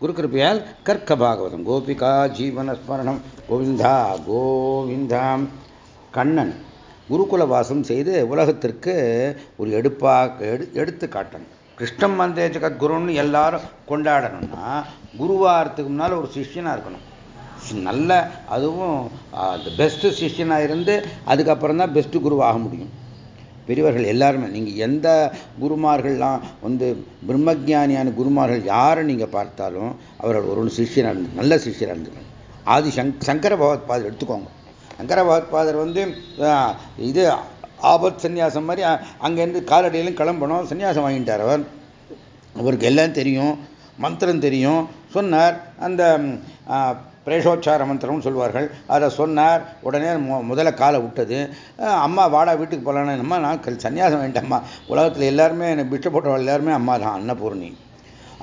குரு கிருப்பையால் கற்க பாகவதம் கோபிகா ஜீவனஸ்மரணம். கோவிந்தா கோவிந்தாம் கண்ணன் குருகுல வாசம் செய்து உலகத்திற்கு ஒரு எடுப்பா எடு எடுத்து காட்டணும் கிருஷ்ணம் வந்தே ஜெகத்குருன்னு எல்லாரும் கொண்டாடணும்னா குருவாரத்துக்கு முன்னால் ஒரு சிஷ்யனாக இருக்கணும். நல்ல அதுவும் பெஸ்ட்டு சிஷ்யனாக இருந்து அதுக்கப்புறம் தான் பெஸ்ட்டு குருவாக முடியும். பெரியவர்கள் எல்லாருமே நீங்கள் எந்த குருமார்கள்லாம் வந்து பிரம்மஜானியான குருமார்கள் யாரை நீங்கள் பார்த்தாலும் அவர்கள் ஒரு சிஷ்யனாக இருந்து நல்ல சிஷ்யராக இருந்துக்கணும். ஆதி சங் சங்கர பகவத்பாதர் எடுத்துக்கோங்க. சங்கர பகவத்பாதர் வந்து இது ஆபத் சன்னியாசம் மாதிரி அங்கேருந்து காலடியிலும் கிளம்பணும் சன்னியாசம் வாங்கிட்டார் அவர். அவருக்கு எல்லாம் தெரியும் மந்திரம் தெரியும். சொன்னார் அந்த பிரேஷோச்சார மந்திரம்னு சொல்வார்கள். அதை சொன்னார். உடனே முதல்ல காலை விட்டது. அம்மா வாடா வீட்டுக்கு போகலான்னு அம்மா நான் சன்னியாசம் வேண்டாம்மா. உலகத்தில் எல்லாருமே எனக்கு போட்டவள் எல்லாருமே அம்மா தான் அன்னபூர்ணி.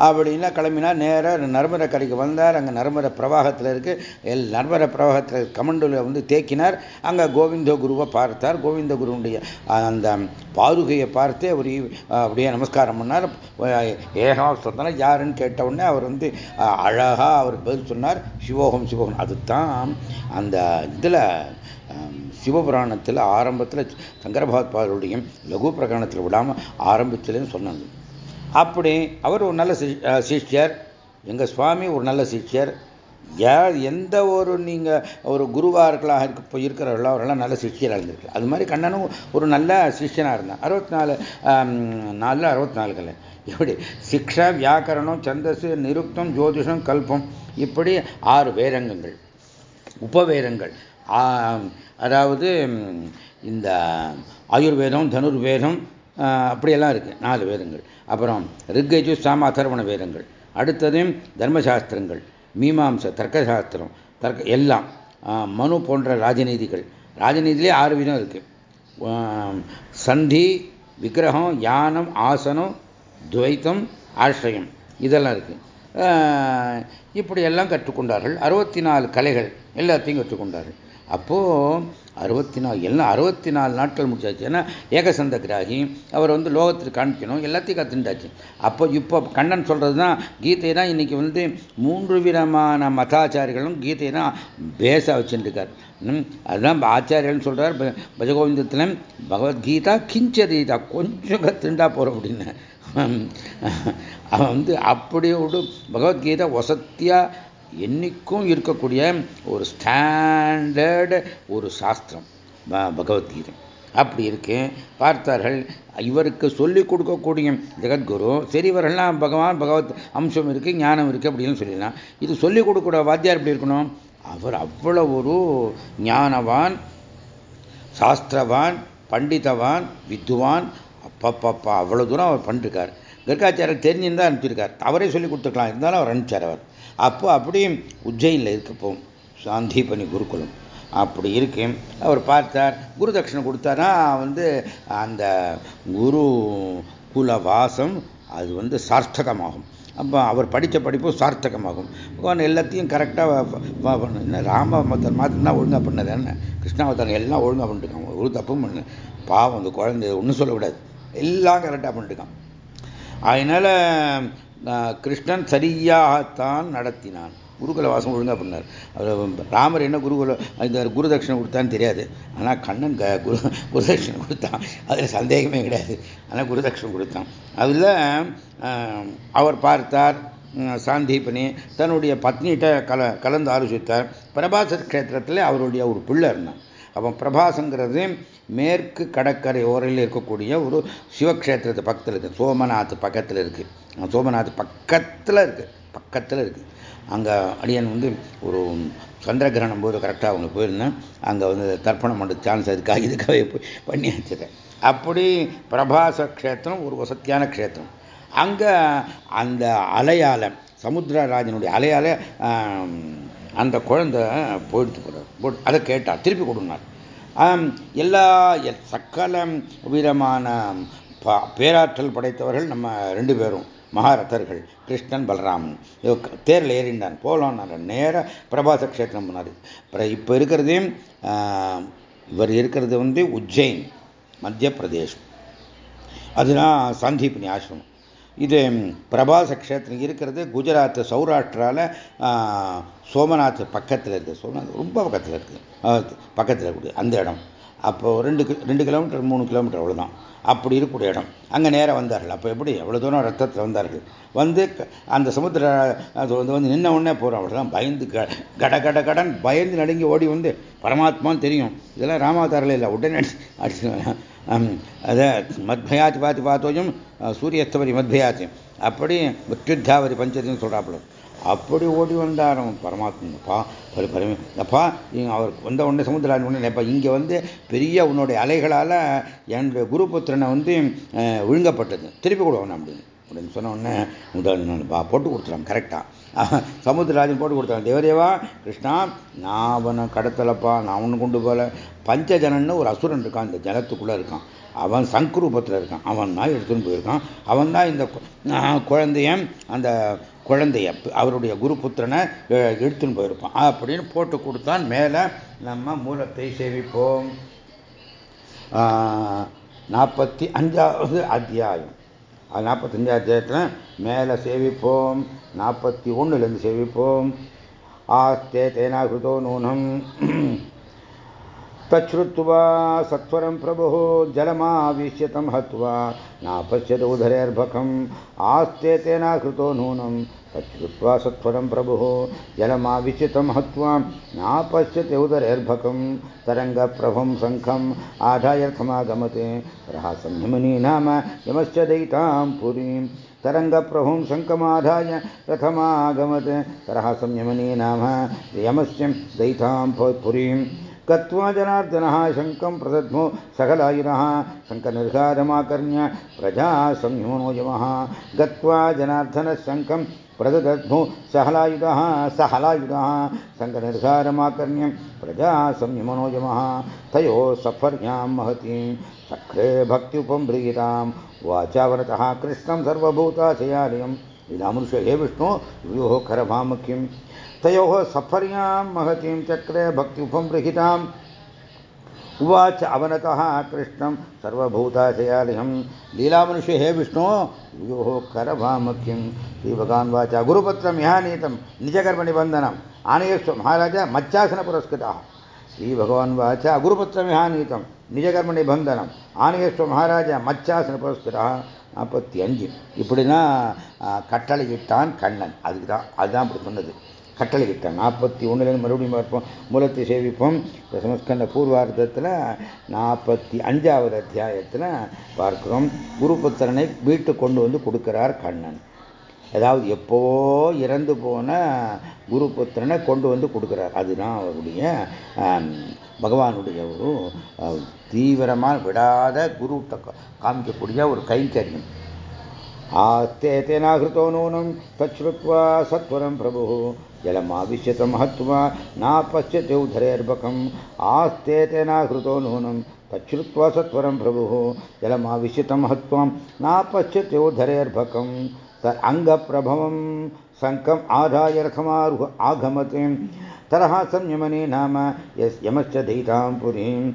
அப்படின்னா கிளம்பினா நேராக நர்மத கரைக்கு வந்தார். அங்கே நர்மத பிரவாகத்தில் இருக்கு. எல் நர்மத பிரவாகத்தில் கமண்டில் வந்து தேக்கினார். அங்கே கோவிந்த குருவை பார்த்தார். கோவிந்த குருவுடைய அந்த பாதுகையை பார்த்து அவர் அப்படியே நமஸ்காரம் பண்ணார். ஏகாவஸ்தனால யாருன்னு கேட்ட உடனே அவர் வந்து அழகாக அவர் பதில் சொன்னார். சிவோகம் சிவோகம். அதுதான் அந்த இதில் சிவபுராணத்தில் ஆரம்பத்தில் சங்கரபாத்பாதருடைய லகு பிரகரணத்தில் விடாமல் ஆரம்பத்துலேன்னு சொன்னாங்க. அப்படி அவர் ஒரு நல்ல சிஷ்யர். எங்கள் சுவாமி ஒரு நல்ல சிஷ்யர். யார் எந்த ஒரு நீங்கள் ஒரு குருவார்களாக இருக்க இருக்கிறவர்களோ அவரெல்லாம் நல்ல சிஷ்யராக இருந்திருக்கு அது மாதிரி கண்ணனும் ஒரு நல்ல சிஷ்யனாக இருந்தான். அறுபத்தி நாலு நாலில் அறுபத்தி நாலுகளில் இப்படி சிக்ஷா வியாக்கரணம் சந்தசு நிருக்தம் ஜோதிஷம் கல்பம். இப்படி ஆறு வேரங்கங்கள் உபவேரங்கள் அதாவது இந்த ஆயுர்வேதம் தனுர்வேதம் அப்படியெல்லாம் இருக்குது நாலு வேதங்கள். அப்புறம் ரிக்கஜு சாம அதர்வண வேதங்கள். அடுத்தது தர்மசாஸ்திரங்கள். மீமாம்ச தர்க்கசாஸ்திரம் தர்க்க எல்லாம். மனு போன்ற ராஜநீதிகள். ராஜநீதியிலே ஆறு விதம் இருக்குது சந்தி விக்கிரகம் யானம் ஆசனம் துவைத்தம் ஆசிரியம். இதெல்லாம் இருக்குது இப்படியெல்லாம் கற்றுக்கொண்டார்கள். அறுபத்தி நாலு கலைகள் எல்லாத்தையும் கற்றுக்கொண்டார்கள். அப்போது அறுபத்தி நாலு எல்லாம் அறுபத்தி நாலு நாட்கள் முடிச்சாச்சு. ஏன்னா ஏகசந்த கிராகி அவர் வந்து லோகத்தில் காமிக்கணும் எல்லாத்தையும் கற்றுண்டாச்சு அப்போ இப்போ கண்ணன் சொல்கிறது தான் கீதை தான் இன்றைக்கி வந்து மூன்று விதமான மதாச்சாரிகளும் கீதை தான் பேஸாக வச்சுருக்கார் அதுதான் ஆச்சாரியர்கள் சொல்கிறார் பஜகோவிந்தத்தில் பகவத்கீதா கிஞ்சதீதா கொஞ்சம் கற்றுண்டா போகிறோம் அப்படின்னு. அவன் வந்து அப்படியோடு பகவத்கீதை வசத்தியாக என்னைக்கும் இருக்கக்கூடிய ஒரு ஸ்டாண்டர்டு ஒரு சாஸ்திரம். பகவத்கீதை. அப்படி இருக்கு. பார்த்தார்கள் இவருக்கு சொல்லிக் கொடுக்கக்கூடிய ஜெகத்குரு சரி இவரெல்லாம் பகவான் பகவத் அம்சம் இருக்கு ஞானம் இருக்கு அப்படின்னு சொல்லலாம் இது சொல்லிக் கொடுக்கக்கூடிய வாத்தியார் எப்படி இருக்கணும்? அவர் அவ்வளவு ஒரு ஞானவான் சாஸ்திரவான் பண்டிதவான் வித்துவான். அப்பப்பப்பா அவ்வளோ தூரம் அவர் பண்ணிருக்கார். கர்காச்சாரியர் தெரிஞ்சிருந்தால் அனுப்பிச்சிருக்கார். அவரே சொல்லி கொடுத்துருக்கலாம். இருந்தாலும் அவர் அனுப்பிச்சார் அவர். அப்போ அப்படியும் உஜ்ஜயினில் இருக்கப்போம் சாந்தீபனி குருகுலம். அப்படி இருக்கு. அவர் பார்த்தார் குரு தட்சிணை கொடுத்தாரா வந்து அந்த குரு குல வாசம் அது வந்து சார்த்தகமாகும். அப்போ அவர் படித்த படிப்பும் சார்த்தகமாகும். பகவான் எல்லாத்தையும் கரெக்டாக என்ன ராம மாத்திரம் தான் ஒழுங்காக பண்ணது என்ன? கிருஷ்ணாவதாரம் எல்லாம் ஒழுங்காக பண்ணிட்டுருக்காங்க ஒரு தப்பும் பண்ணு. பாவம் அந்த குழந்தை ஒன்றும் சொல்லக்கூடாது எல்லாம் கரெக்டாக பண்ணிட்டுருக்கான். அதனால் கிருஷ்ணன் சரியாகத்தான் நடத்தினான். குருகுல வாசம் ஒழுங்காக பண்ணார். அவர் ராமர் என்ன குருகுல இந்த குருதட்சிணை கொடுத்தான்னு தெரியாது. ஆனால் கண்ணன் க குரு குருதட்சிணை கொடுத்தான். அதில் சந்தேகமே கிடையாது. ஆனால் குருதட்சிணை கொடுத்தான். அதில் அவர் பார்த்தார் சாந்தீபனி தன்னுடைய பத்னிகிட்ட கல கலந்து ஆலோசித்தார். பிரபாசர் கஷேத்திரத்தில் அவருடைய ஒரு பிள்ளை இருந்தான். அப்போ பிரபாசங்கிறது மேற்கு கடற்கரை ஓரையில் இருக்கக்கூடிய ஒரு சிவக்ஷேத்திரத்து பக்கத்தில் இருக்குது சோமநாத் பக்கத்தில் இருக்குது சோமநாத் பக்கத்தில் இருக்குது பக்கத்தில் இருக்குது அங்கே அடியன் வந்து ஒரு சந்திர கிரகணம் போது கரெக்டாக அவங்க போயிருந்தேன். அங்கே வந்து தர்ப்பணம் பண்ணுற சான்ஸ் அதுக்காக இதுக்காக போய் பண்ணி வச்சுட்டேன். அப்படி பிரபாச க்ஷேத்திரம் ஒரு வசத்தியான க்ஷேத்திரம். அங்கே அந்த அலையால் சமுத்திரராஜனுடைய அலையால் அந்த குழந்தை போயிடுத்து போகிறார் போட்டு அதை கேட்டார் திருப்பி கொடுனார். எல்லா சக்கல விதமான பேராற்றல் படைத்தவர்கள் நம்ம ரெண்டு பேரும். மகாரதர்கள் கிருஷ்ணன் பலராமன். தேரில் ஏறிண்டான். போகலான்னார் நேராக பிரபாச கஷேத்திரம் போனார். இப்போ இருக்கிறது இவர் இருக்கிறது வந்து உஜ்ஜைன் மத்திய பிரதேசம். அதுதான் சந்தீபினி ஆசிரமம். இது பிரபாச க்ஷேத்திரம் இருக்கிறது குஜராத் சௌராஷ்டிராவில் சோமநாத் பக்கத்தில் இருக்குது சோமநாத் ரொம்ப பக்கத்தில் இருக்குது பக்கத்தில் இருக்குது அந்த இடம். அப்போ ரெண்டு ரெண்டு கிலோமீட்டர் மூணு கிலோமீட்டர் அவ்வளோதான் அப்படி இருக்கக்கூடிய இடம். அங்கே நேராக வந்தார்கள். அப்போ எப்படி? எவ்வளோ தூரம் ரத்தத்தில் வந்தார்கள்? வந்து அந்த சமுத்திர அது வந்து வந்து நின்ன உடனே போகிறோம் அவ்வளோதான் பயந்து கட கட கடன் பயந்து நடுங்கி ஓடி வந்து பரமாத்மான்னு தெரியும். இதெல்லாம் ராமாவதாரில் இல்லை. உடனே அடிச்சு அதை மத்பயாத்தி பார்த்து பார்த்தோயும் சூரியஸ்தவரி மத்பயாத்தி அப்படி மிருத்யுத்தாவரி பஞ்சத்தின்னு சொல்கிறாப்புல அப்படி ஓடி வந்தார் அவன் பரமாத்மா. பரி பரம அப்பா அவர் வந்த உடனே சமுத்திராஜ் உடனே அப்பா இங்கே வந்து பெரிய உன்னுடைய அலைகளால் என்னுடைய குருபுத்திரனை வந்து விழுங்கப்பட்டது. திருப்பி கொடுவோம் அப்படின்னு. அப்படின்னு சொன்ன உடனே முதல் போட்டு கொடுத்துறான் கரெக்டாக சமுத்திரராஜன் போட்டு கொடுத்துருவான் தேவதேவா கிருஷ்ணா நான் அவனை கடத்தலப்பா நான் ஒன்று கொண்டு போகல. பஞ்சஜனன்னு ஒரு அசுரன் இருக்கான் இந்த ஜலத்துக்குள்ளே இருக்கான். அவன் சங்குரூபத்தில் இருக்கான். அவன் தான் எடுத்துன்னு போயிருக்கான். அவன் தான் இந்த குழந்தைய அந்த குழந்தைய அவருடைய குருபுத்திரனை எடுத்துன்னு போயிருப்பான். அப்படின்னு போட்டு கொடுத்தான். மேலே நம்ம மூலத்தை சேவிப்போம் நாற்பத்தி அஞ்சாவது அத்தியாயம். நாற்பத்தஞ்சு அத்தியாயத்தில் மேலே சேவிப்போம் நாற்பத்தி ஒன்றுலேருந்து சேவிப்போம் ஆஸ்தே தேனா கிருதோ நூனம். तच्छ्रुत्वा सत्वरं प्रभुः जलमाविश्य तं हत्वा नापश्यत उदरेर्भकम् आस्ते तेनाकृतो नूनं। तच्छ्रुत्वा सत्वरं प्रभुः जलमाविश्य तं हत्वा नापश्यत उदरेर्भकं तरङ्गप्रभं शङ्खम् आधायर्थमागमते। रहासंयमनी नाम यमश्च दयितां पुरीं तरङ्गप्रभुं शङ्खमाधाय रथमागमते। तरः संयमनी नाम यमस्य दयितां पुरीं गत्वा जनार्दनः शङ्कं प्रदध्मो सकलायुधः शङ्कनिर्घारमाकर्ण्य प्रजा संयमनो यमः। गत्वा जनार्दनः शङ्कं प्रददध्मो सहलायुधः सहलायुधः शङ्कनिर्घारमाकर्ण्य प्रजा संयमनो यमः। तयोः सफर्यां महतीं चक्रे भक्त्युपम्भ्रीतां वाचावरतः कृष्णं सर्वभूताशयालयम्। इदामृष हे विष्णु वियोः करभामुख्यं तयोः सफर्यां महतीं चक्रे भक्त्युपं उवाच अवनतः कृष्णं सर्वभूताशयालिहं लीलामनुषि हे विष्णु योः करभामुख्यं श्रीभगान् वाच गुरुपत्रं यः नीतं निजकर्मनिबन्धनम् आनयस्व महाराज मच्चासनपुरस्कृताः श्रीभगवान् वाच गुरुपत्रं यः नीतं निजकर्मनिबन्धनम् आनयस्व महाराज मच्चासनपुरस्कृतः நாற்பத்தி அஞ்சு. இப்படின்னா கட்டளையிட்டான் கண்ணன். அதுக்கு தான் அதுதான் அப்படி சொன்னது. கட்டளையிட்டான். நாற்பத்தி ஒன்றுலேருந்து மறுபடியும் பார்ப்போம். மூலத்தை சேவிப்போம். தசமஸ்கந்த பூர்வார்த்தத்தில் நாற்பத்தி அஞ்சாவது அத்தியாயத்தில் பார்க்கிறோம். குருபுத்திரனை வீட்டு கொண்டு வந்து கொடுக்கிறார் கண்ணன். ஏதாவது எப்போ இறந்து போன குரு புத்திரனை கொண்டு வந்து கொடுக்குறார். அதுதான் அவருடைய பகவானுடைய ஒரு தீவிரமாக விடாத குரு காமிக்கக்கூடிய ஒரு கைங்கரியம். ஆஸ்தே தேனாகிருத்தோ நூனம் தச்ருத்வா சத்வரம் பிரபு. ஜலமாவிஷ்யத மகத்வா நாபஷ்யத்தை உதரேர்பகம் ஆஸ்தே தேனாகிருத்தோ நூனம் தச்ருத்வா சத்வரம் பிரபு. ஜலமாவிஷத்த மகத்துவம் நா நாபஷ்யத்தை உதரேர்பகம் अङ्गप्रभवं शङ्कम् आधाय रथमारुह आगमते तरः संयमने नाम यमश्च दयितां पुरीम्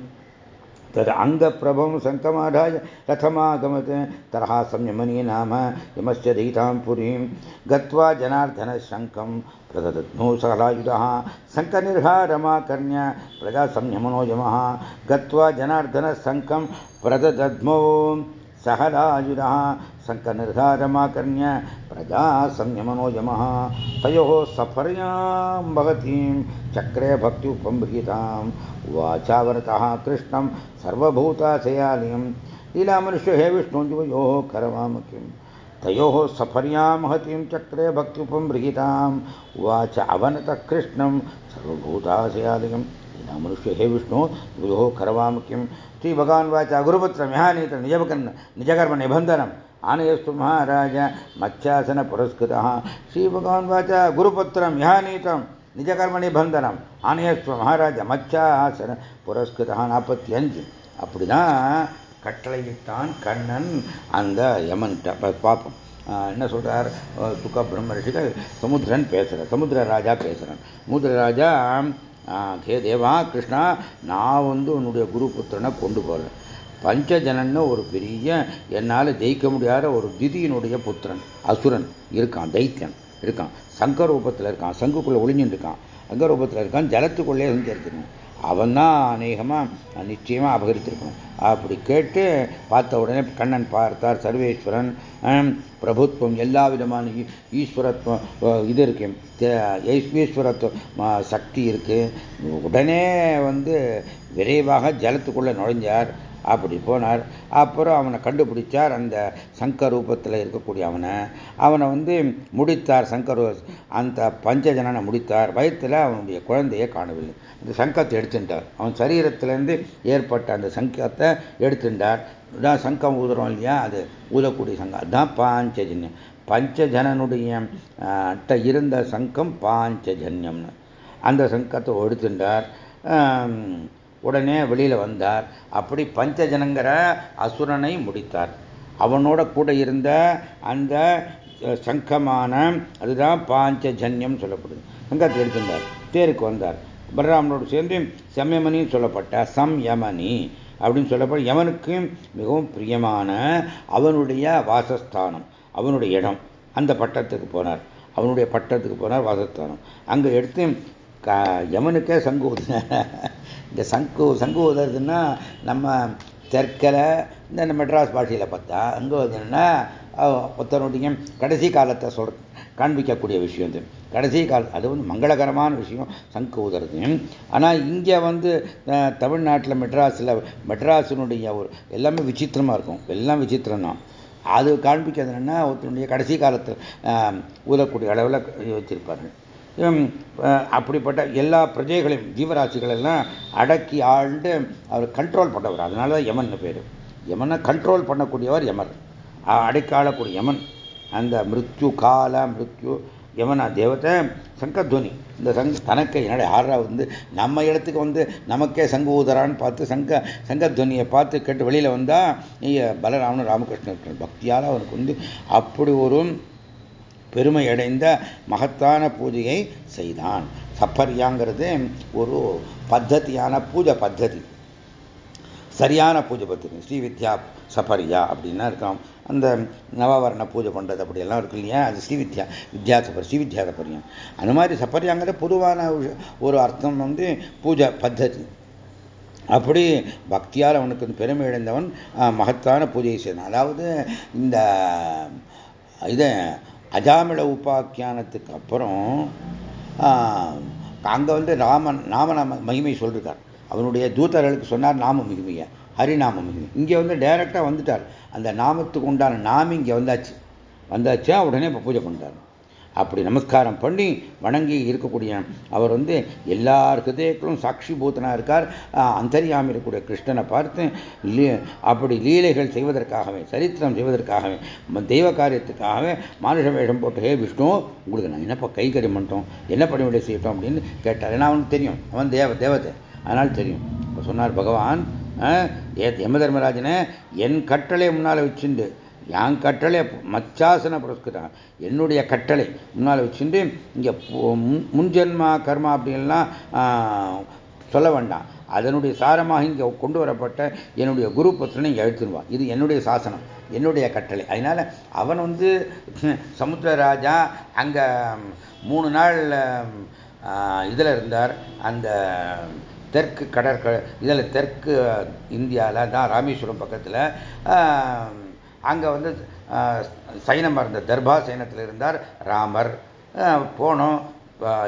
तद् अङ्गप्रभं शङ्कमाधाय रथमागमत्। तरः संयमनी नाम यमश्च दयितां पुरीं गत्वा जनार्दनः शङ्कं प्रददध्नो सहलायुधः शङ्कनिर्हारमाकर्ण्य प्रजा संयमनो यमः। गत्वा जनार्दनः शङ्कं प्रददध्मो सहलायुधः शङ्कनिर्धारमाकर्ण्य प्रजा संयमनो यमः तयोः सफर्यां भवतीं चक्रे भक्त्युपम्भ्रियताम् वाचावरतः कृष्णं सर्वभूताशयालयं लीलामनुष्य हे विष्णुयोः करवामकिं तयोः सफर्यां महतीं चक्रे भक्त्युपम्भ्रियताम् उवाच अवनतः कृष्णं सर्वभूताशयालयं लीलामनुष्य हे विष्णु योः करवामकिं श्रीभगवान् वाचा गुरुपुत्रं यः नीतं निजकर्म निजकर्मनिबन्धनम् आनयस्तु महाराज मच्छासनपुरस्कृतः श्रीभगवान् वाचा गुरुपुत्रं यः नीतं நிஜகர்மணிபந்தனம் ஆணையஸ்வ மகாராஜ மச்சாசன புரஸ்கிருதா நாற்பத்தி அஞ்சு அப்படிதான் கட்டளையிட்டான் கண்ணன் அந்த யமன்கிட்ட பார்ப்போம் என்ன சொல்றார் துக்க பிரம்ம ரிஷிகள் சமுத்திரன் பேசுகிறார் சமுத்திர ராஜா பேசுகிறான் சமுத்திர ராஜா ஹே தேவா கிருஷ்ணா நான் வந்து உன்னுடைய குரு புத்திரனை கொண்டு போகிறேன் பஞ்சஜனன்னு ஒரு பெரிய என்னால் ஜெயிக்க முடியாத ஒரு திதியினுடைய புத்திரன் அசுரன் இருக்கான் தைத்தியன் இருக்கான். சங்கரூபத்தில் இருக்கான் சங்குக்குள்ளே ஒளிஞ்சுட்டு இருக்கான். சங்கரூபத்தில் இருக்கான் ஜலத்துக்குள்ளே செஞ்சிருக்கணும் அவன் தான் அநேகமாக நிச்சயமாக அபகரித்திருக்கணும் அப்படி கேட்டு பார்த்த உடனே கண்ணன் பார்த்தார் சர்வேஸ்வரன் பிரபுத்துவம் எல்லா விதமான ஈஸ்வரத்துவம் இது இருக்கு. ஈஸ்வரத்துவம் சக்தி இருக்கு. உடனே வந்து விரைவாக ஜலத்துக்குள்ளே நுழைஞ்சார். அப்படி போனார். அப்புறம் அவனை கண்டுபிடிச்சார் அந்த சங்க ரூபத்தில் இருக்கக்கூடிய அவனை அவனை வந்து முடித்தார் சங்கர் அந்த பஞ்சஜனனை முடித்தார். வயத்தில் அவனுடைய குழந்தையை காணவில்லை. அந்த சங்கத்தை எடுத்துட்டார். அவன் சரீரத்திலேருந்து ஏற்பட்ட அந்த சங்கத்தை எடுத்துட்டார். இதான் சங்கம் ஊதுறோம் இல்லையா? அது ஊதக்கூடிய சங்கம். அதுதான் பாஞ்சஜன்யம். பஞ்சஜனனுடைய இருந்த சங்கம் பாஞ்சஜன்யம்னு. அந்த சங்கத்தை எடுத்துட்டார். உடனே வெளியில் வந்தார். அப்படி பஞ்சஜனங்கிற அசுரனை முடித்தார். அவனோட கூட இருந்த அந்த சங்கமான அதுதான் பாஞ்சஜன்யம் சொல்லப்படுது. சங்கத்தை எடுத்திருந்தார். தேருக்கு வந்தார். பலராமனோடு சேர்ந்து சமயமணின்னு சொல்லப்பட்ட சம்யமணி அப்படின்னு சொல்லப்பட்ட யமனுக்கு மிகவும் பிரியமான அவனுடைய வாசஸ்தானம் அவனுடைய இடம். அந்த பட்டத்துக்கு போனார். அவனுடைய பட்டத்துக்கு போனார் வாசஸ்தானம். அங்கே எடுத்து கா யமனுக்கே சங்கு இந்த சங்கு சங்கு நம்ம தெற்கில் இந்த மெட்ராஸ் பாஷையில் பார்த்தா அங்கே வந்துன்னா ஒருத்தனுடைய கடைசி காலத்தை சொல் காண்பிக்கக்கூடிய விஷயம் இது. கடைசி கால அது வந்து மங்களகரமான விஷயம் சங்கு ஊதுறது ஆனால் இங்கே வந்து தமிழ்நாட்டில் மெட்ராஸில் மெட்ராஸினுடைய ஒரு எல்லாமே விசித்திரமாக இருக்கும். எல்லாம் விசித்திரம் தான் அது காண்பிக்கிறது என்னென்னா ஒருத்தனுடைய கடைசி காலத்தில் ஊதக்கூடிய அளவில் வச்சிருப்பார்கள் அப்படிப்பட்ட எல்லா பிரஜைகளையும் ஜீவராசிகள் எல்லாம் அடக்கி ஆழ்ந்து அவர் கண்ட்ரோல் பண்ணவர். அதனால தான் யமன் பேர். யமனை கண்ட்ரோல் பண்ணக்கூடியவர் யமர். அடக்கி யமன். அந்த மிருத்யு கால மிருத்யு யமனா தேவத்தை சங்கத்வனி. இந்த சங்க தனக்கு என்னோட யாரா வந்து நம்ம இடத்துக்கு வந்து நமக்கே சங்க ஊதரான்னு பார்த்து சங்க சங்கத்வனியை பார்த்து கேட்டு வெளியில் வந்தால் பலராமனும் ராமகிருஷ்ணன் பக்தியால் அவனுக்கு வந்து அப்படி ஒரு பெருமை அடைந்த மகத்தான பூஜையை செய்தான். சப்பரியாங்கிறது ஒரு பத்ததியான பூஜை பத்ததி. சரியான பூஜை பத்திரி ஸ்ரீ வித்யா சபரியா அப்படின்னா இருக்கலாம். அந்த நவவர்ண பூஜை பண்ணுறது அப்படியெல்லாம் இருக்கு இல்லையா? அது ஸ்ரீ வித்யா வித்யா சபரி ஸ்ரீ வித்யா சபரியம் அந்த மாதிரி சப்பரியாங்கிற பொதுவான ஒரு அர்த்தம் வந்து பூஜை பத்ததி. அப்படி பக்தியால் அவனுக்கு பெருமை இழந்தவன் மகத்தான பூஜையை செய்தான். அதாவது இந்த இதை அஜாமிள உபாக்கியானத்துக்கு அப்புறம் அங்கே வந்து ராமன் நாமநாம மகிமை சொல்லிருக்கார். அவனுடைய தூதர்களுக்கு சொன்னார் நாம மகிமையை? ஹரிநாம மகிமை. இங்கே வந்து டைரெக்டாக வந்துட்டார். அந்த நாமத்துக்கு உண்டான நாமம் இங்கே வந்தாச்சு. வந்தாச்சா உடனே இப்போ பூஜை பண்ணிட்டார். அப்படி நமஸ்காரம் பண்ணி வணங்கி இருக்கக்கூடிய அவர் வந்து எல்லா ஹிருதயங்களும் சாட்சி பூத்தனாக இருக்கார். அந்தரியாமல் இருக்கக்கூடிய கிருஷ்ணனை பார்த்து அப்படி லீலைகள் செய்வதற்காகவே சரித்திரம் செய்வதற்காகவே தெய்வ காரியத்துக்காகவே மானுஷ வேஷம் போட்டு ஹே விஷ்ணு உங்களுக்கு நான் என்னப்பா கைகறி பண்ணிட்டோம் என்ன பணிவிடை செய்யட்டோம்? அப்படின்னு கேட்டார். ஏன்னா அவனுக்கு தெரியும். அவன் தேவ தேவதை. அதனால் தெரியும். இப்போ சொன்னார் பகவான் யம தர்மராஜனை என் கட்டளை முன்னால் வச்சுண்டு என் கட்டளை? மச்சாசன புரஸ்கிருதம். என்னுடைய கட்டளை. முன்னால் வச்சுட்டு இங்கே முன்ஜென்மா கர்மா அப்படின்லாம் சொல்ல வேண்டாம். அதனுடைய சாரமாக இங்கே கொண்டு வரப்பட்ட என்னுடைய குரு புத்திரனை இங்கே எழுத்துருவான் இது என்னுடைய சாசனம். என்னுடைய கட்டளை. அதனால் அவன் வந்து சமுத்திரராஜா அங்கே மூணு நாள் இதில் இருந்தார். அந்த தெற்கு கடற்க இதில் தெற்கு இந்தியாவில் தான் ராமேஸ்வரம் பக்கத்தில் அங்கே வந்து சைனமாக இருந்த தர்பா சைனத்தில் இருந்தார் ராமர். போனோம்.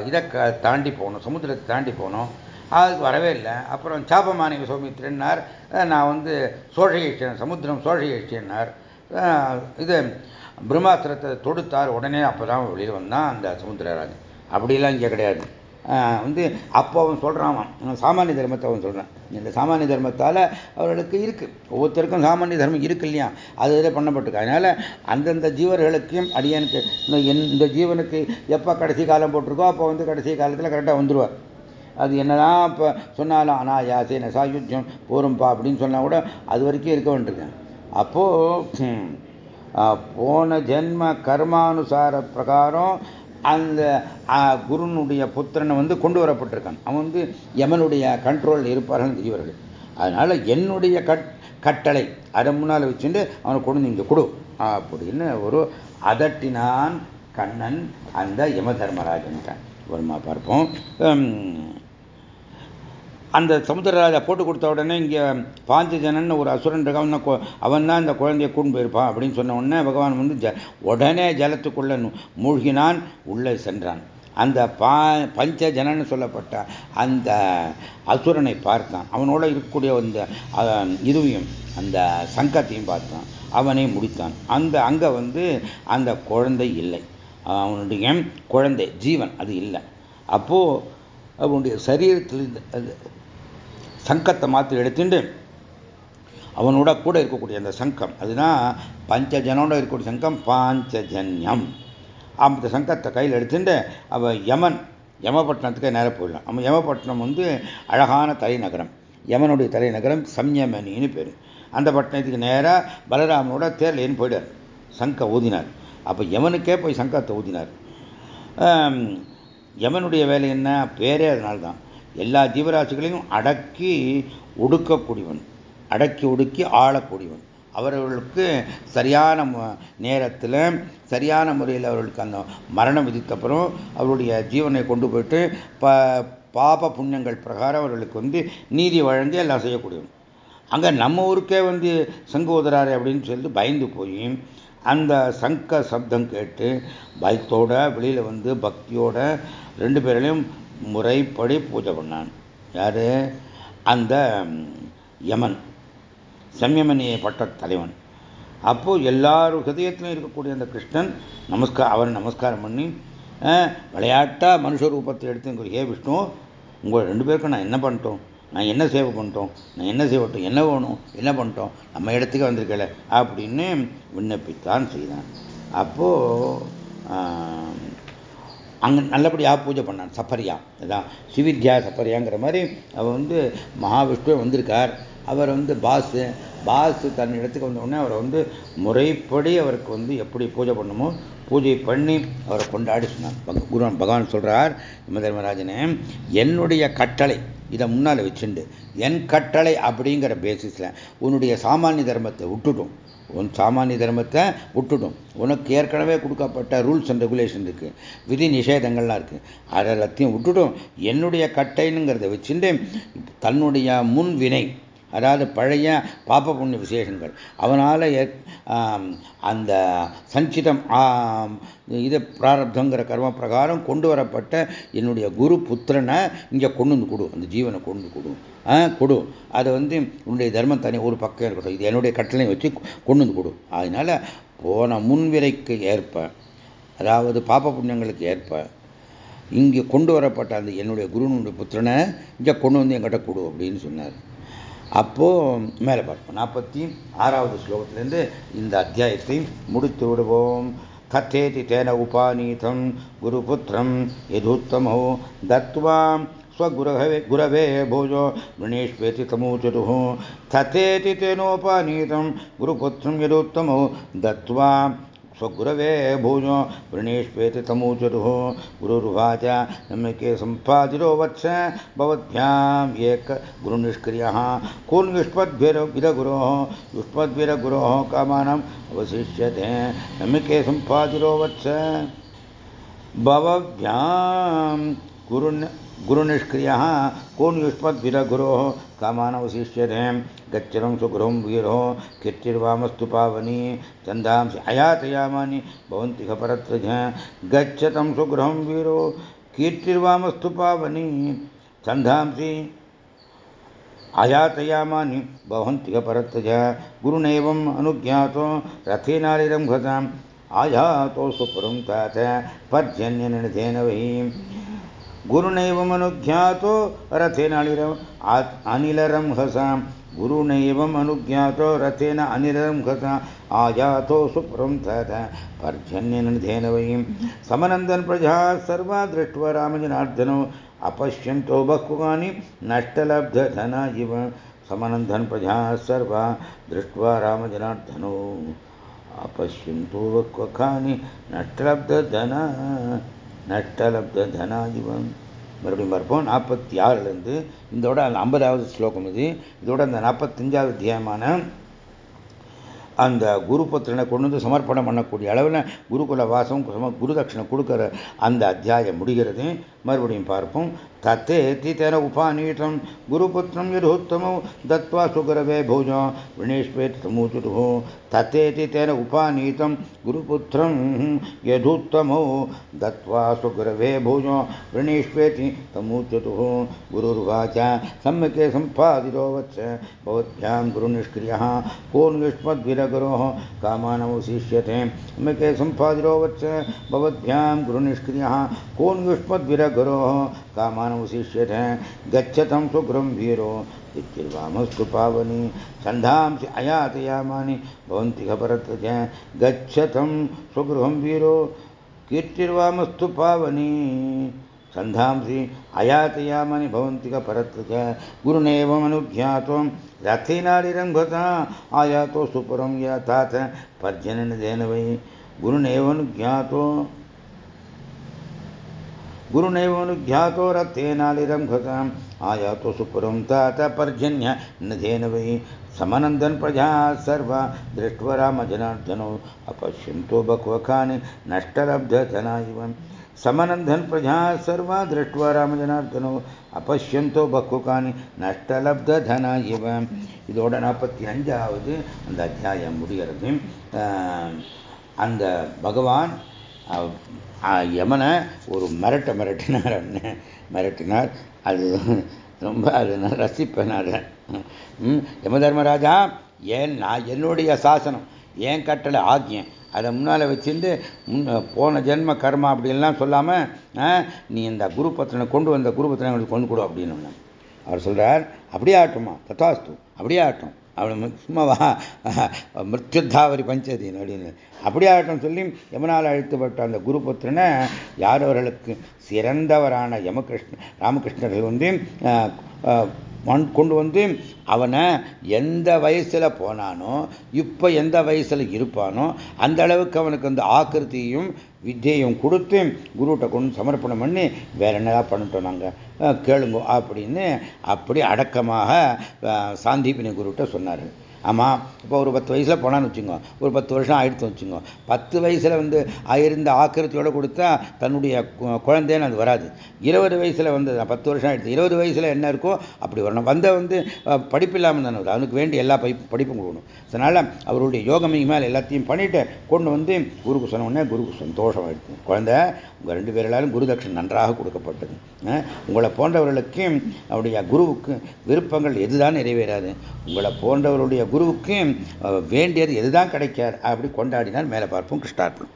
இதை தாண்டி போகணும் சமுத்திரத்தை தாண்டி போனோம். அதுக்கு வரவே இல்லை. அப்புறம் சாபமானிக சௌமித்திரன்னார் நான் வந்து சோழகேஷ்டன் சமுத்திரம் சோழகேஷ்டன்னார் இது பிரம்மாஸ்திரத்தை தொடுத்தார். உடனே அப்போ தான் வெளியில் வந்தான் அந்த சமுத்திரராஜன். அப்படிலாம் இங்கே கிடையாது. வந்து அப்போ அவன் சொல்கிறான் சாமானிய தர்மத்தை அவன் சொல்கிறான் இந்த சாமானிய தர்மத்தால் அவர்களுக்கு இருக்குது ஒவ்வொருத்தருக்கும் சாமானிய தர்மம் இருக்கு இல்லையா? அது இதில் பண்ணப்பட்டிருக்கு. அதனால் அந்தந்த ஜீவர்களுக்கும் அடியனுக்கு இந்த இந்த ஜீவனுக்கு எப்போ கடைசி காலம் போட்டிருக்கோ அப்போ வந்து கடைசி காலத்தில் கரெக்டாக வந்துடுவார் அது என்னதான் இப்போ சொன்னாலும் அனாயாசே யாசே போரும்பா அப்படின்னு சொன்னால் கூட அது வரைக்கும் இருக்க வேண்டியிருக்கேன் அப்போது போன ஜென்ம கர்மானுசார பிரகாரம் அந்த குருனுடைய புத்திரனை வந்து கொண்டு வரப்பட்டிருக்கான். அவன் வந்து யமனுடைய கண்ட்ரோல் இருப்பார்கள் இவர்கள் அதனால என்னுடைய கட்டளை அதை முன்னால் வச்சுட்டு அவனை கொண்டு இங்கே கொடு. அப்படின்னு ஒரு அதட்டினான் கண்ணன் அந்த யம தர்மராஜன்ட்டான் வருமா பார்ப்போம். அந்த சமுத்திரராஜா போட்டு கொடுத்த உடனே இங்கே பாஞ்சஜனன் ஒரு அசுரன் இருக்கான். அவன் தான் இந்த குழந்தைய கூண்டு போயிருப்பான் அப்படின்னு சொன்ன உடனே பகவான் வந்து ஜ உடனே ஜலத்துக்குள்ள மூழ்கினான் உள்ளே சென்றான். அந்த பா பஞ்சஜனன்னு சொல்லப்பட்ட அந்த அசுரனை பார்த்தான். அவனோட இருக்கக்கூடிய அந்த இதுவையும் அந்த சங்கத்தையும் பார்த்தான். அவனை முடித்தான். அந்த அங்கே வந்து அந்த குழந்தை இல்லை. அவனுடைய குழந்தை ஜீவன் அது இல்லை. அப்போது அவனுடைய சரீரத்தில் அது சங்கத்தை மாற்றி எடுத்துட்டு அவனோட கூட இருக்கக்கூடிய அந்த சங்கம் அதுதான் பஞ்சஜனோட இருக்கக்கூடிய சங்கம் பாஞ்சஜன்யம். அந்த சங்கத்தை கையில் எடுத்துட்டு அவன் யமன் யமபட்டினத்துக்கு நேரம் போயிடலாம். அவன் யமபட்டினம் வந்து அழகான தலைநகரம். யமனுடைய தலைநகரம் சம்யமணின்னு பேர். அந்த பட்டணத்துக்கு நேராக பலராமனோட தேர்லேன்னு போயிடார் சங்க ஊதினார். அப்போ யமனுக்கே போய் சங்கத்தை ஊதினார். யமனுடைய வேலை என்ன? பேரே அதனால்தான். எல்லா ஜீவராசிகளையும் அடக்கி ஒடுக்கக்கூடியவன். அடக்கி ஒடுக்கி ஆளக்கூடியவன். அவர்களுக்கு சரியான நேரத்தில் சரியான முறையில் அவர்களுக்கு அந்த மரணம் விதித்தப்புறம் அவருடைய ஜீவனை கொண்டு போயிட்டு ப பாப புண்ணியங்கள் பிரகாரம் அவர்களுக்கு வந்து நீதி வழங்கி எல்லாம் செய்யக்கூடியவன். அங்கே நம்ம ஊருக்கே வந்து சங்கோதரார் அப்படின்னு சொல்லிட்டு பயந்து போய் அந்த சங்க சப்தம் கேட்டு பயத்தோட வெளியில் வந்து பக்தியோட ரெண்டு பேரையும் முறைப்படி பூஜை பண்ணான். யார்? அந்த யமன். சம்யமனியை பட்ட தலைவன். அப்போது எல்லாரும் ஹதயத்திலும் இருக்கக்கூடிய அந்த கிருஷ்ணன் நமஸ்கார் அவன் நமஸ்காரம் பண்ணி விளையாட்டாக மனுஷ ரூபத்தை எடுத்து ஹே விஷ்ணு உங்கள் ரெண்டு பேருக்கும் நான் என்ன பண்ணிட்டோம்? நான் என்ன சேவை பண்ணிட்டோம்? நான் என்ன செய்வட்டும் என்ன வேணும்? என்ன பண்ணிட்டோம்? நம்ம இடத்துக்கு வந்திருக்கல அப்படின்னு விண்ணப்பித்தான் செய்தான். அப்போது அங்கே நல்லபடியாக பூஜை பண்ணான் சப்பரியா இதான் சிவித்யா சப்பரியாங்கிற மாதிரி அவர் வந்து மகாவிஷ்ணுவே வந்திருக்கார். அவர் வந்து பாஸு பாஸு தன் இடத்துக்கு வந்தவுடனே அவரை வந்து முறைப்படி அவருக்கு வந்து எப்படி பூஜை பண்ணுமோ பூஜை பண்ணி அவரை கொண்டாடி சொன்னார். குரு பகவான் சொல்கிறார் தர்மராஜனே என்னுடைய கட்டளை இதை முன்னால் வச்சுண்டு. என் கட்டளை அப்படிங்கிற பேசிஸில் உன்னுடைய சாமானிய தர்மத்தை விட்டுட்டும் உன் சாமானிய தர்மத்தை விட்டுடும். உனக்கு ஏற்கனவே கொடுக்கப்பட்ட ரூல்ஸ் அண்ட் ரெகுலேஷன் இருக்குது விதி நிஷேதங்கள்லாம் இருக்குது அதை எல்லாத்தையும் விட்டுடும். என்னுடைய கட்டைனுங்கிறத வச்சுட்டு தன்னுடைய முன் வினை அதாவது பழைய பாப்ப புண்ணிய விசேஷங்கள். அவனால் அந்த சஞ்சிதம் இது பிராரப்தங்கிற கர்ம பிரகாரம் கொண்டு வரப்பட்ட என்னுடைய குரு புத்திரனை இங்கே கொண்டு வந்து கொடு. அந்த ஜீவனை கொண்டு கொடு. கொடு. அதை வந்து உன்னுடைய தர்மம் தனி ஒரு பக்கம் இருக்கட்டும். இது என்னுடைய கட்டளை வச்சு கொண்டு வந்து கொடு. அதனால் போன முன்விரைக்கு ஏற்ப அதாவது பாப்ப புண்ணியங்களுக்கு ஏற்ப இங்கே கொண்டு வரப்பட்ட அந்த என்னுடைய குருனுடைய புத்திரனை இங்கே கொண்டு வந்து என்கிட்ட கொடு அப்படின்னு சொன்னார். அப்போது மேலே பார்ப்போம் நாற்பத்தி ஆறாவது ஸ்லோகத்திலேருந்து இந்த அத்தியாயத்தை முடித்து விடுவோம் கத்தேதி தேன உபாநீதம் குருபுத்திரம் எதுத்தமோ தத்வா स्वगुरवे गुरवे भोजो गणेश्वेति तमोचतुः तथेति तेनोपनीतं गुरुपुत्रं यदुत्तमो दत्त्वा स्वगुरवे भूजो वृणीष्वेति तमोचतुः गुरुरुवाच नम्यके सम्पादिरो वत्स भवद्भ्याम् एक गुरुनिष्क्रियः। कोन् युष्मद्भिरविदगुरोः? युष्मद्भिरगुरोः कामानम् अवशिष्यते। नम्यके सम्पादिरो वत्स। भवभ्याम् गुरुन् गुरुनिष्क्रियः कोन् युष्मद्भिरगुरोः कामानवशिष्यते गच्छनं सुगृहं वीरो, कीर्तिर्वामस्तु पावनी चन्दांसि अयातयामानि भवन्ति खपरत्रज, गच्छतं सुगृहं वीरो, कीर्तिर्वामस्तु पावनी चन्दांसि आयातयामानि भवन्ति परत्रज गुरुणैवम् अनुज्ञातो, रथेनालिरं गताम् आयातो सुपुरं तात पर्जन्यनिधेन वै गुरुनैवमनुज्ञातो रथेन अनिरम् अनिलरं हसां गुरुनैवम् अनुज्ञातो रथेन अनिलरं हसा आयातो सुपुरं तात। पर्जन्यनिधेन वै समनन्दन् प्रजा सर्वा दृष्ट्वा रामजनार्दनो। अपश्यन्तो बह्वानि नष्टलब्धधन इव समनन्दन् प्रजा सर्वा दृष्ट्वा रामजनार्दनो। अपश्यन्तो बह्वखानि नष्टलब्धधन நஷ்டலப்த தனாதிபம் மறுபடியும் பார்ப்போம். நாற்பத்தி ஆறுலேருந்து இதோட அந்த ஐம்பதாவது ஸ்லோகம் இது. இதோட அந்த நாற்பத்தஞ்சாவது அத்தியாயமான அந்த குரு புத்திரனை கொண்டு வந்து சமர்ப்பணம் பண்ணக்கூடிய அளவில் குருகுல வாசம் குரு தட்சிணை கொடுக்குற அந்த அத்தியாயம் முடிகிறது. மறுபடியும் பார்ப்போம். तत्तेति तेन उपानीतं गुरुपुत्र यदुत्तमौ, दत्त्वा सुगरवे वृणेश्वेत वृणीष्वेत्तमूचुरुः तत्तेति तेन उपानीत गुरुपुत्र यदुत्तमौ दत्वा सुगरवे भोज वृणेश्वेत तमूचतुः गुरुर्वाच, सम्यक संपादि वत्स निष्क्रिय कौन को युष्मद्विरगरोः कामानमुशिष्यते सम्यक संपादि वत्स भवद्भ्यां गुरुनिष्क्रियः, को युष्मद्विरगरोः कामानवशिष्यते गच्छतं सुगृहं वीरो। इत्युर्वामस्तु पावनि। सन्धांसि अयातयामानि भवन्ति खपरत्र च गच्छतं स्वगृहं वीरो। कीर्तिर्वामस्तु पावनि। सन्धांसि अयातयामानि भवन्ति परत्र च गुरुनेवमनुज्ञातो। रथेनाडिरङ्गता आयातो सुपुरं याथाथ पर्जननिधेन वै। गुरुनेवनुज्ञातो गुरुनैवनुज्ञातो रथेनालिरं घताम् आयातो सुपुरं तात पर्जन्य नधेन वै समनन्दन् प्रजा सर्वा दृष्ट्वा रामजनार्दनौ अपश्यन्तो बक्वखानि नष्टलब्धधना इव समनन्दन् प्रजा सर्वा दृष्ट्वा रामजनार्दनौ अपश्यन्तो பக்குகானி நஷ்டலப்தன இவ இதோட நாற்பத்தி அஞ்சாவது அந்த அத்தியாயம் முடிகிறது அந்த பகவான் யமனை ஒரு மிரட்ட மிரட்டினார் மிரட்டினார். அது ரொம்ப அது நான் ரசிப்பேன் அதை. யம தர்மராஜா ஏன் நான் என்னுடைய சாசனம் ஏன் கட்டளை ஆக்கியம் அதை முன்னால் வச்சுட்டு முன் போன ஜென்ம கர்மா அப்படின்லாம் சொல்லாமல் நீ இந்த குருபத்திரனை கொண்டு வந்த குருபத்திரனை எங்களுக்கு கொண்டு கொடு அப்படின்னு அவர் சொல்கிறார் அப்படியே ஆட்டுமா தத்தாஸ்து அப்படியே ஆட்டும் அவனை சும்மாவா மிருத்யுத்தாவரி பஞ்சதீன் அப்படின்னு. அப்படியாகட்டும் சொல்லி யமனால் அழைத்துப்பட்ட அந்த குருபுத்திரனை யார் அவர்களுக்கு? சிறந்தவரான யமகிருஷ்ண ராமகிருஷ்ணர்கள் வந்து கொண்டு வந்து அவனை எந்த வயசில் போனானோ இப்போ எந்த வயசில் இருப்பானோ அந்த அளவுக்கு அவனுக்கு அந்த ஆக்கிருத்தியும் வித்தியையும் கொடுத்து குருட்ட கொண்டு சமர்ப்பணம் பண்ணி வேற என்னதான் பண்ணிட்டோம் நாங்கள் கேளுங்க அப்படின்னு அப்படி அடக்கமாக சாந்தீபினி குருகிட்ட சொன்னார். ஆமாம் இப்போ ஒரு பத்து வயசில் போனான்னு வச்சுங்க ஒரு பத்து வருஷம் ஆயிடுத்து வச்சுங்க பத்து வயசில் வந்து இருந்த ஆக்கிரத்தியோட கொடுத்தா தன்னுடைய குழந்தைன்னு அது வராது. இருபது வயசில் வந்து பத்து வருஷம் ஆயிடுச்சு இருபது வயசில் என்ன இருக்கோ அப்படி வரணும். வந்த வந்து படிப்பு இல்லாமல் தானே அவனுக்கு வேண்டிய எல்லா படிப்பு படிப்பும் கொடுக்கணும். அதனால் அவருடைய யோகம் மேலே எல்லாத்தையும் பண்ணிவிட்டு கொண்டு வந்து குருக்கு சொன்ன உடனே குருக்கு சந்தோஷம் ஆயிடுச்சு குழந்தை உங்கள் ரெண்டு பேர்களாலும் குருதட்சன் நன்றாக கொடுக்கப்பட்டது. உங்களை போன்றவர்களுக்கு அவருடைய குருவுக்கு விருப்பங்கள் எதுதான் நிறைவேறாது. உங்களை போன்றவருடைய குருவுக்கும் வேண்டியது எதுதான் கிடைக்காது. அப்படி கொண்டாடினால் மேலே பார்ப்போம் கிருஷ்ணார்ப்பணம்.